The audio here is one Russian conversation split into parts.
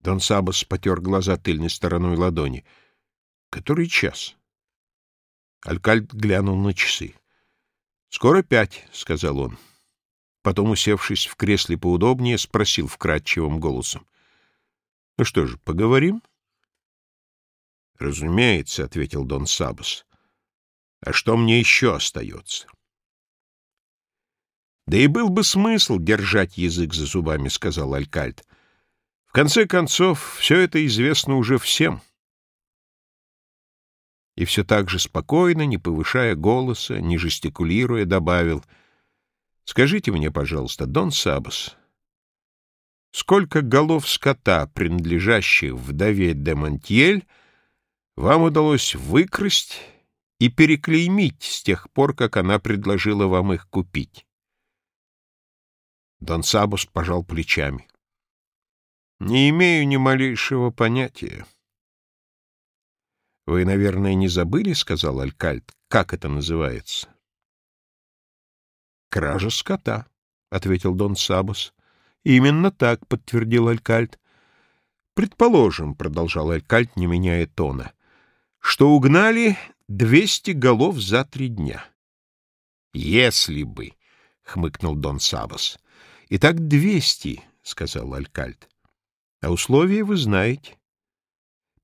Дон Сабас потер глаза тыльной стороной ладони. «Который час?» Алькальд глянул на часы. «Скоро пять», — сказал он. Потом, усевшись в кресле поудобнее, спросил вкрадчивым голосом. «Ну что же, поговорим?» «Разумеется», — ответил Дон Сабас. «А что мне еще остается?» «Да и был бы смысл держать язык за зубами», — сказал Алькальд. «В конце концов, все это известно уже всем» и все так же спокойно, не повышая голоса, не жестикулируя, добавил, «Скажите мне, пожалуйста, Дон Сабас, сколько голов скота, принадлежащих вдове де Монтьель, вам удалось выкрасть и переклеймить с тех пор, как она предложила вам их купить?» Дон Сабус пожал плечами. «Не имею ни малейшего понятия». «Вы, наверное, не забыли, — сказал Алькальд, — как это называется?» «Кража скота», — ответил Дон Сабос. «Именно так», — подтвердил Алькальд. «Предположим, — продолжал Алькальд, не меняя тона, — что угнали двести голов за три дня». «Если бы», — хмыкнул Дон Сабос. «Итак, двести», — сказал Алькальд. «А условия вы знаете.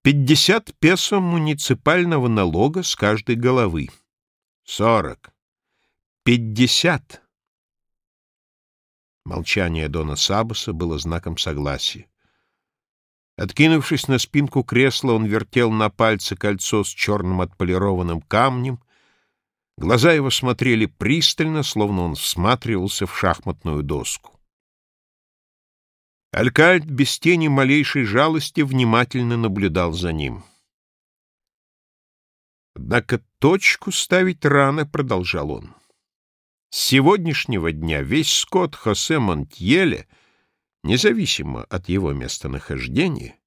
Пятьдесят песо муниципального налога с каждой головы. Сорок. Пятьдесят. Молчание Дона Сабуса было знаком согласия. Откинувшись на спинку кресла, он вертел на пальце кольцо с черным отполированным камнем. Глаза его смотрели пристально, словно он всматривался в шахматную доску. Алькальд без тени малейшей жалости внимательно наблюдал за ним. «Однако точку ставить рано», — продолжал он. «С сегодняшнего дня весь скот Хосе Монтьеле, независимо от его местонахождения,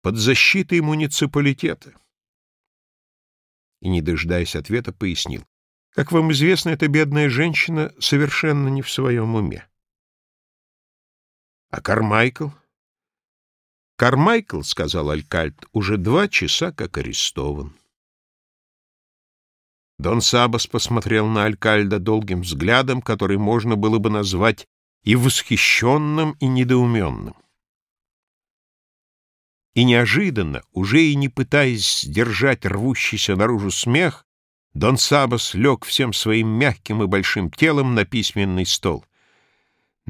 под защитой муниципалитета». И, не дожидаясь ответа, пояснил. «Как вам известно, эта бедная женщина совершенно не в своем уме. А Кармайкл? Кармайкл, — сказал Алькальд, — уже два часа как арестован. Дон Сабас посмотрел на Алькальда долгим взглядом, который можно было бы назвать и восхищенным, и недоуменным. И неожиданно, уже и не пытаясь сдержать рвущийся наружу смех, Дон Сабас лег всем своим мягким и большим телом на письменный стол.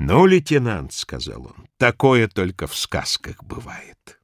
«Ну, лейтенант», — сказал он, — «такое только в сказках бывает».